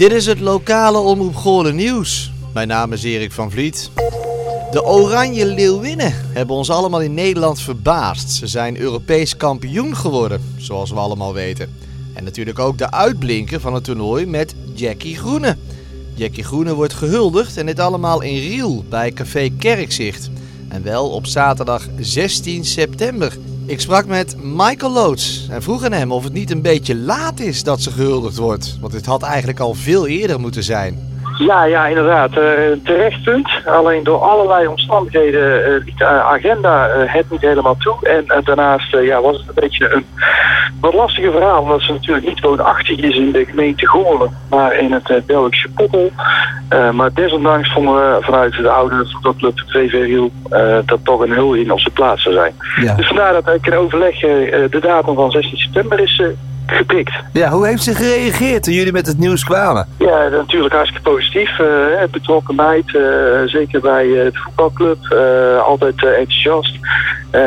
Dit is het lokale Omroep Goorlen nieuws. Mijn naam is Erik van Vliet. De Oranje Leeuwinnen hebben ons allemaal in Nederland verbaasd. Ze zijn Europees kampioen geworden, zoals we allemaal weten. En natuurlijk ook de uitblinker van het toernooi met Jackie Groene. Jackie Groene wordt gehuldigd en dit allemaal in Riel bij Café Kerkzicht. En wel op zaterdag 16 september. Ik sprak met Michael Loots en vroeg aan hem of het niet een beetje laat is dat ze gehuldigd wordt. Want het had eigenlijk al veel eerder moeten zijn. Ja, ja, inderdaad. Uh, terecht punt. Alleen door allerlei omstandigheden uh, liet de agenda uh, het niet helemaal toe. En daarnaast ja, was het een beetje een wat lastige verhaal. Omdat ze natuurlijk niet woonachtig is in de gemeente Goorlen, maar in het Belgische Poppel. maar desondanks vonden we vanuit de oude voetbalclub VV Riel dat toch een huldiging op zijn plaats zou zijn. Ja. Dus vandaar dat ik in overleg de datum van 16 september is gepikt. Ja, hoe heeft ze gereageerd toen jullie met het nieuws kwamen? Ja, natuurlijk hartstikke positief. Uh, betrokkenheid, uh, zeker bij uh, de voetbalclub. altijd enthousiast.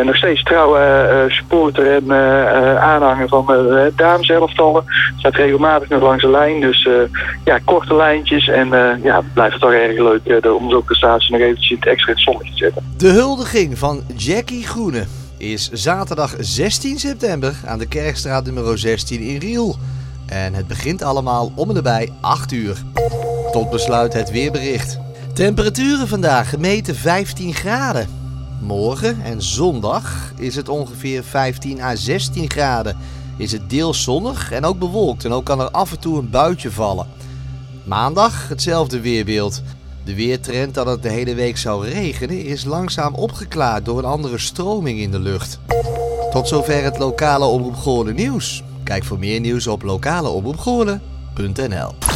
nog steeds trouwe supporter en aanhanger van de dameselftallen. Staat regelmatig nog langs de lijn. Dus ja, korte lijntjes. En ja, het blijft toch erg leuk om zo'n prestatie nog eventjes extra in het zonnetje te zetten. De huldiging van Jackie Groene is zaterdag 16 september aan de Kerkstraat nummer 16 in Riel. En het begint allemaal om en nabij 8 uur. Tot besluit het weerbericht. Temperaturen vandaag gemeten 15 graden. Morgen en zondag is het ongeveer 15 à 16 graden. Is het deels zonnig en ook bewolkt en ook kan er af en toe een buitje vallen. Maandag hetzelfde weerbeeld. De weertrend dat het de hele week zou regenen is langzaam opgeklaard door een andere stroming in de lucht. Tot zover het lokale Omroep Goorlen nieuws. Kijk voor meer nieuws op lokaleomroepgoorlen.nl